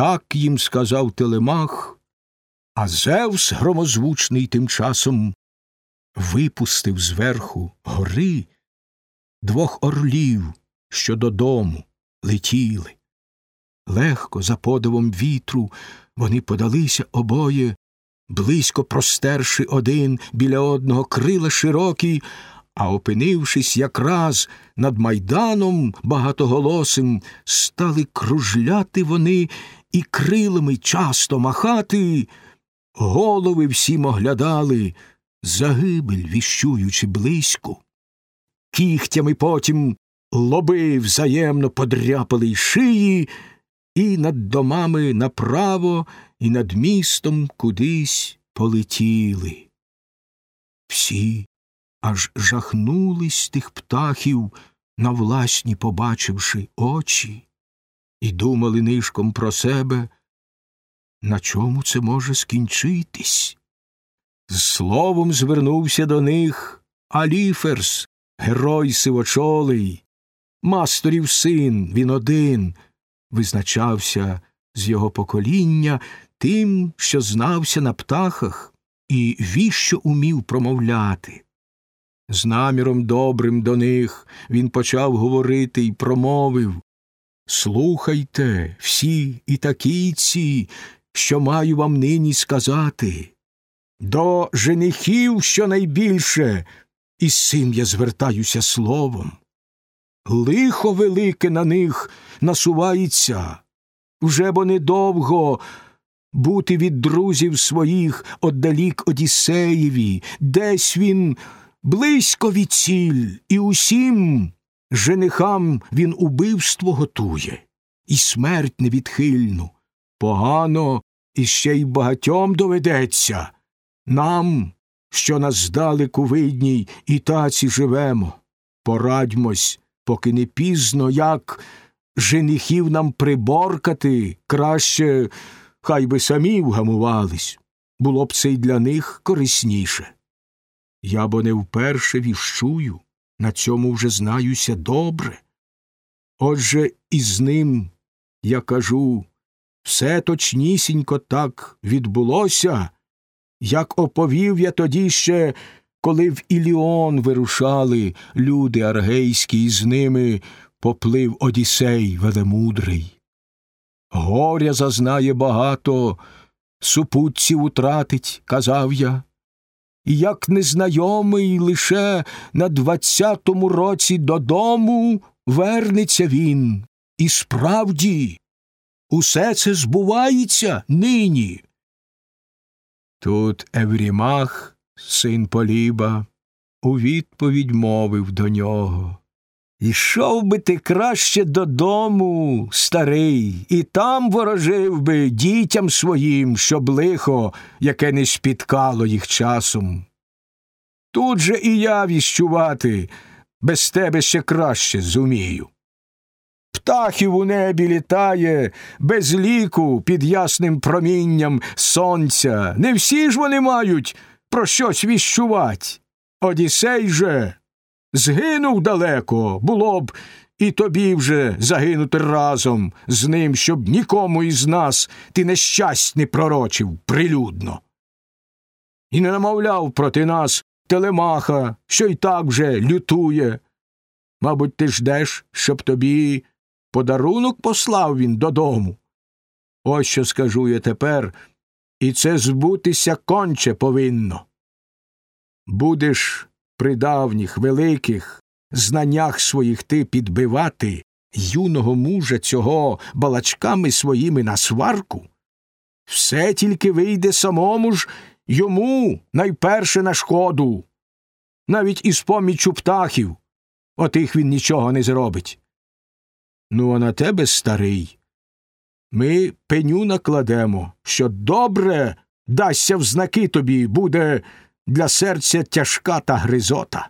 Так їм сказав Телемах, а Зевс громозвучний тим часом випустив зверху гори двох орлів, що додому летіли. Легко, за подивом вітру, вони подалися обоє, близько простерши один біля одного крила широкі, а опинившись якраз над майданом багатоголосим, стали кружляти вони і крилами часто махати, голови всім оглядали, загибель віщуючи близько. Кігтями потім лоби взаємно подряпали й шиї, і над домами направо, і над містом кудись полетіли. Всі аж жахнулись тих птахів, на власні побачивши очі, і думали нишком про себе, на чому це може скінчитись. З словом звернувся до них Аліферс, герой сивочолий, масторів син, він один, визначався з його покоління тим, що знався на птахах і віщо умів промовляти. З наміром добрим до них він почав говорити і промовив Слухайте, всі і такійці, що маю вам нині сказати. До женихів щонайбільше, і з цим я звертаюся словом. Лихо велике на них насувається, вже бо недовго бути від друзів своїх оддалік Одіссеєві, десь він близько від ціль, і усім женихам він убивство готує, і смерть невідхильну. Погано іще й багатьом доведеться. Нам, що нас здалеку видній, і таці живемо. Порадьмось, поки не пізно, як женихів нам приборкати, краще хай би самі вгамувались. Було б це й для них корисніше. Я бо не вперше віщую, на цьому вже знаюся добре. Отже, із ним я кажу все точнісінько так відбулося, як оповів я тоді ще, коли в Іліон вирушали люди аргейські, і з ними поплив Одісей велемудрий. Горя зазнає багато, супутців утратить, казав я, і як незнайомий лише на двадцятому році додому вернеться він. І справді усе це збувається нині. Тут Еврімах, син Поліба, у відповідь мовив до нього. Ішов би ти краще додому, старий, і там ворожив би дітям своїм, щоб лихо, яке не спіткало їх часом. Тут же і я віщувати без тебе ще краще зумію. Птахів у небі літає без ліку під ясним промінням сонця. Не всі ж вони мають про щось віщувать. Одісей же згинув далеко, було б і тобі вже загинути разом з ним, щоб нікому із нас ти нещасть не пророчив прилюдно. І не намовляв проти нас телемаха, що й так вже лютує. Мабуть, ти ждеш, щоб тобі подарунок послав він додому. Ось що скажу я тепер, і це збутися конче повинно. Будеш при давніх великих знаннях своїх ти підбивати юного мужа цього балачками своїми на сварку, все тільки вийде самому ж йому найперше на шкоду. Навіть із поміччю птахів отих він нічого не зробить. Ну, а на тебе, старий, ми пеню накладемо, що добре дасться в знаки тобі буде для серця тяжка та гризота.